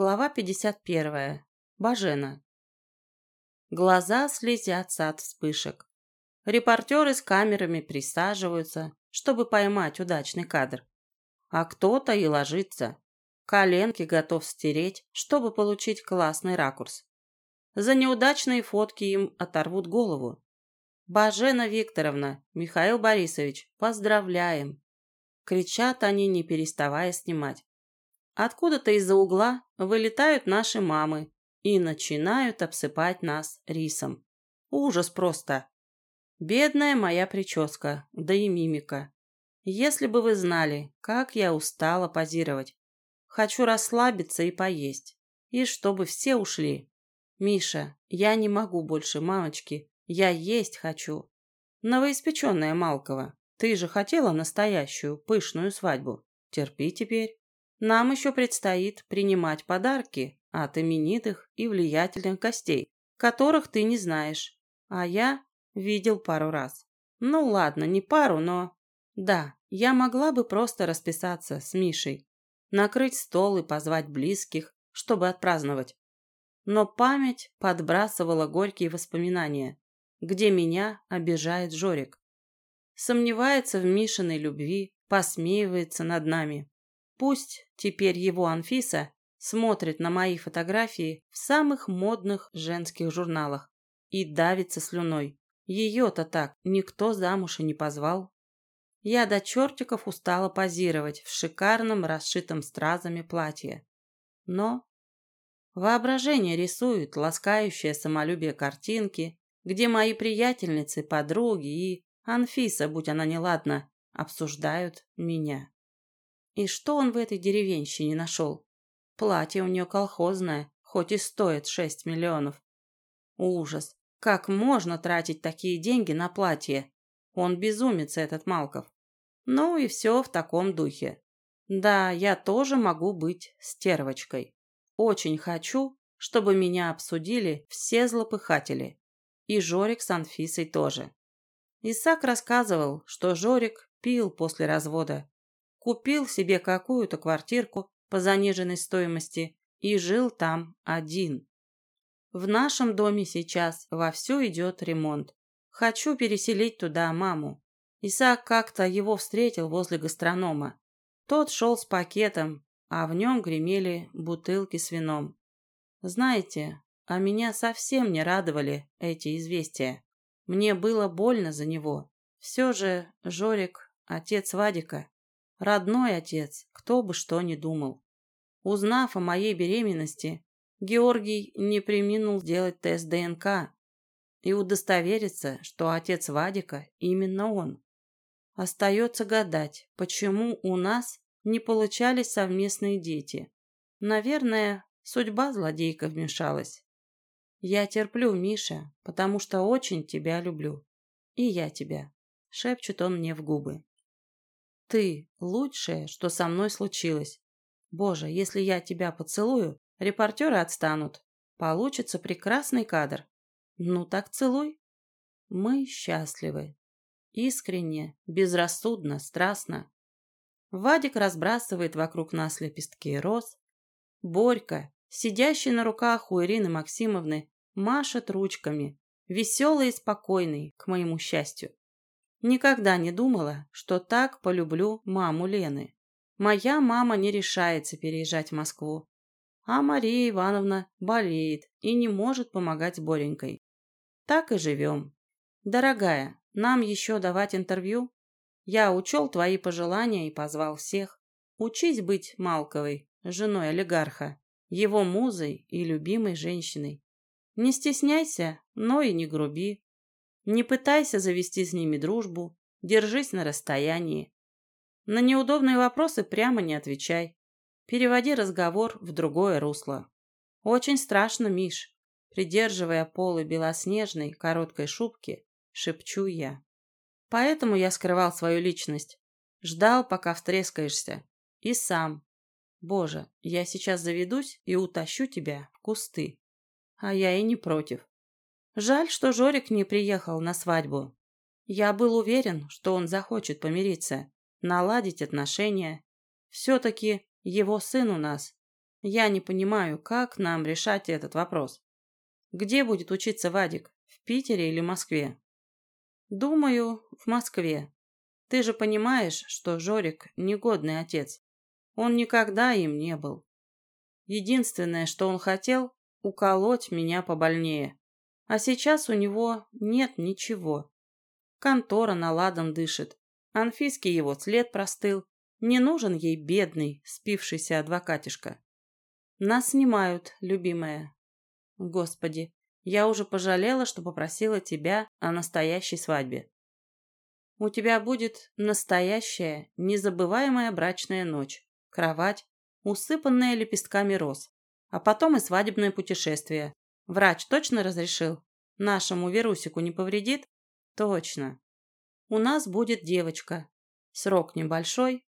Глава 51. Бажена. Глаза слезятся от вспышек. Репортеры с камерами присаживаются, чтобы поймать удачный кадр. А кто-то и ложится. Коленки готов стереть, чтобы получить классный ракурс. За неудачные фотки им оторвут голову. Бажена Викторовна, Михаил Борисович, поздравляем. Кричат они, не переставая снимать. Откуда-то из-за угла вылетают наши мамы и начинают обсыпать нас рисом. Ужас просто. Бедная моя прическа, да и мимика. Если бы вы знали, как я устала позировать. Хочу расслабиться и поесть. И чтобы все ушли. Миша, я не могу больше, мамочки. Я есть хочу. Новоиспеченная Малкова, ты же хотела настоящую, пышную свадьбу. Терпи теперь. Нам еще предстоит принимать подарки от именитых и влиятельных гостей, которых ты не знаешь, а я видел пару раз. Ну ладно, не пару, но... Да, я могла бы просто расписаться с Мишей, накрыть стол и позвать близких, чтобы отпраздновать. Но память подбрасывала горькие воспоминания, где меня обижает Жорик. Сомневается в Мишиной любви, посмеивается над нами. Пусть теперь его Анфиса смотрит на мои фотографии в самых модных женских журналах и давится слюной. Ее-то так никто замуж и не позвал. Я до чертиков устала позировать в шикарном, расшитом стразами платье. Но воображение рисует ласкающее самолюбие картинки, где мои приятельницы, подруги и Анфиса, будь она неладна, обсуждают меня. И что он в этой деревенщине нашел? Платье у нее колхозное, хоть и стоит шесть миллионов. Ужас! Как можно тратить такие деньги на платье? Он безумец, этот Малков. Ну и все в таком духе. Да, я тоже могу быть стервочкой. Очень хочу, чтобы меня обсудили все злопыхатели. И Жорик с Анфисой тоже. Исаак рассказывал, что Жорик пил после развода купил себе какую-то квартирку по заниженной стоимости и жил там один. В нашем доме сейчас вовсю идет ремонт. Хочу переселить туда маму. Исаак как-то его встретил возле гастронома. Тот шел с пакетом, а в нем гремели бутылки с вином. Знаете, а меня совсем не радовали эти известия. Мне было больно за него. Все же Жорик – отец Вадика. Родной отец, кто бы что ни думал. Узнав о моей беременности, Георгий не приминул сделать тест ДНК и удостовериться, что отец Вадика именно он. Остается гадать, почему у нас не получались совместные дети. Наверное, судьба злодейка вмешалась. Я терплю, Миша, потому что очень тебя люблю. И я тебя, шепчет он мне в губы. Ты – лучшее, что со мной случилось. Боже, если я тебя поцелую, репортеры отстанут. Получится прекрасный кадр. Ну так целуй. Мы счастливы. Искренне, безрассудно, страстно. Вадик разбрасывает вокруг нас лепестки роз. Борька, сидящий на руках у Ирины Максимовны, машет ручками, веселый и спокойный, к моему счастью. Никогда не думала, что так полюблю маму Лены. Моя мама не решается переезжать в Москву. А Мария Ивановна болеет и не может помогать Боренькой. Так и живем. Дорогая, нам еще давать интервью? Я учел твои пожелания и позвал всех. Учись быть Малковой, женой олигарха, его музой и любимой женщиной. Не стесняйся, но и не груби. Не пытайся завести с ними дружбу, держись на расстоянии. На неудобные вопросы прямо не отвечай. Переводи разговор в другое русло. Очень страшно, Миш. Придерживая полы белоснежной короткой шубки, шепчу я. Поэтому я скрывал свою личность. Ждал, пока встрескаешься. И сам. Боже, я сейчас заведусь и утащу тебя в кусты. А я и не против. Жаль, что Жорик не приехал на свадьбу. Я был уверен, что он захочет помириться, наладить отношения. Все-таки его сын у нас. Я не понимаю, как нам решать этот вопрос. Где будет учиться Вадик? В Питере или Москве? Думаю, в Москве. Ты же понимаешь, что Жорик негодный отец. Он никогда им не был. Единственное, что он хотел, уколоть меня побольнее. А сейчас у него нет ничего. Контора наладом дышит. Анфиски его след простыл. Не нужен ей бедный, спившийся адвокатишка. Нас снимают, любимая. Господи, я уже пожалела, что попросила тебя о настоящей свадьбе. У тебя будет настоящая, незабываемая брачная ночь, кровать, усыпанная лепестками роз, а потом и свадебное путешествие. Врач точно разрешил? Нашему Верусику не повредит? Точно. У нас будет девочка. Срок небольшой,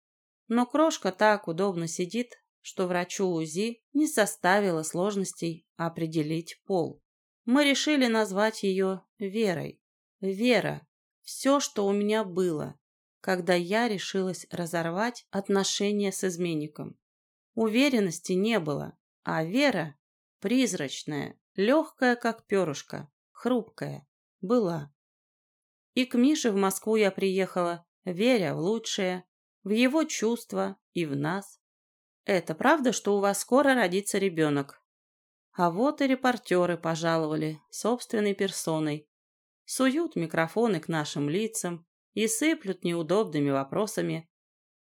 но крошка так удобно сидит, что врачу УЗИ не составило сложностей определить пол. Мы решили назвать ее Верой. Вера – все, что у меня было, когда я решилась разорвать отношения с изменником. Уверенности не было, а вера – призрачная, легкая, как перышко, хрупкая, была. И к Мише в Москву я приехала, веря в лучшее, в его чувства и в нас. Это правда, что у вас скоро родится ребенок? А вот и репортеры пожаловали, собственной персоной. Суют микрофоны к нашим лицам и сыплют неудобными вопросами.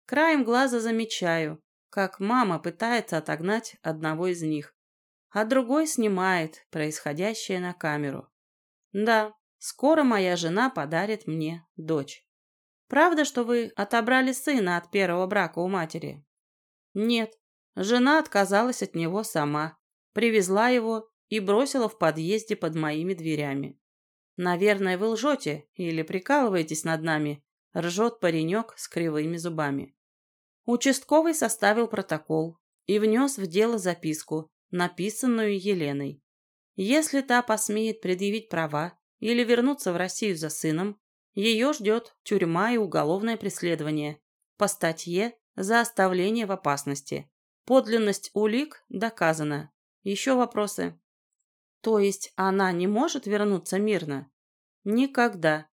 Краем глаза замечаю, как мама пытается отогнать одного из них, а другой снимает происходящее на камеру. Да, скоро моя жена подарит мне дочь. Правда, что вы отобрали сына от первого брака у матери? Нет, жена отказалась от него сама, привезла его и бросила в подъезде под моими дверями. Наверное, вы лжете или прикалываетесь над нами, ржет паренек с кривыми зубами. Участковый составил протокол и внес в дело записку, написанную Еленой. Если та посмеет предъявить права или вернуться в Россию за сыном, ее ждет тюрьма и уголовное преследование по статье за оставление в опасности. Подлинность улик доказана. Еще вопросы? То есть она не может вернуться мирно? Никогда.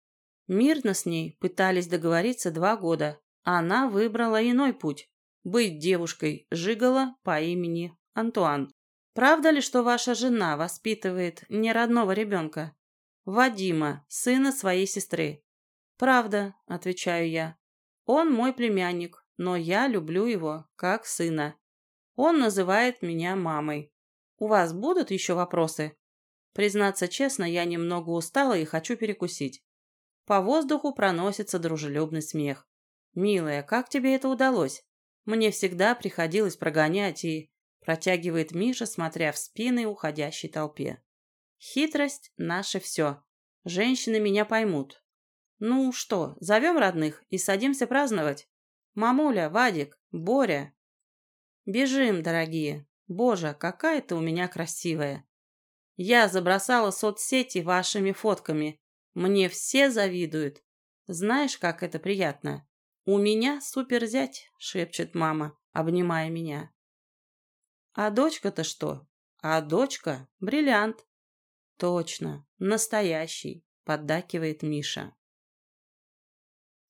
Мирно с ней пытались договориться два года. Она выбрала иной путь – быть девушкой Жигала по имени Антуан. Правда ли, что ваша жена воспитывает не родного ребенка? Вадима, сына своей сестры. «Правда», — отвечаю я. «Он мой племянник, но я люблю его как сына. Он называет меня мамой. У вас будут еще вопросы?» Признаться честно, я немного устала и хочу перекусить. По воздуху проносится дружелюбный смех. «Милая, как тебе это удалось? Мне всегда приходилось прогонять и...» Протягивает Миша, смотря в спины уходящей толпе. «Хитрость — наше все. Женщины меня поймут, «Ну что, зовем родных и садимся праздновать? Мамуля, Вадик, Боря!» «Бежим, дорогие! Боже, какая ты у меня красивая!» «Я забросала соцсети вашими фотками. Мне все завидуют. Знаешь, как это приятно?» «У меня суперзять», — шепчет мама, обнимая меня. «А дочка-то что?» «А дочка — бриллиант». «Точно, настоящий», — поддакивает Миша.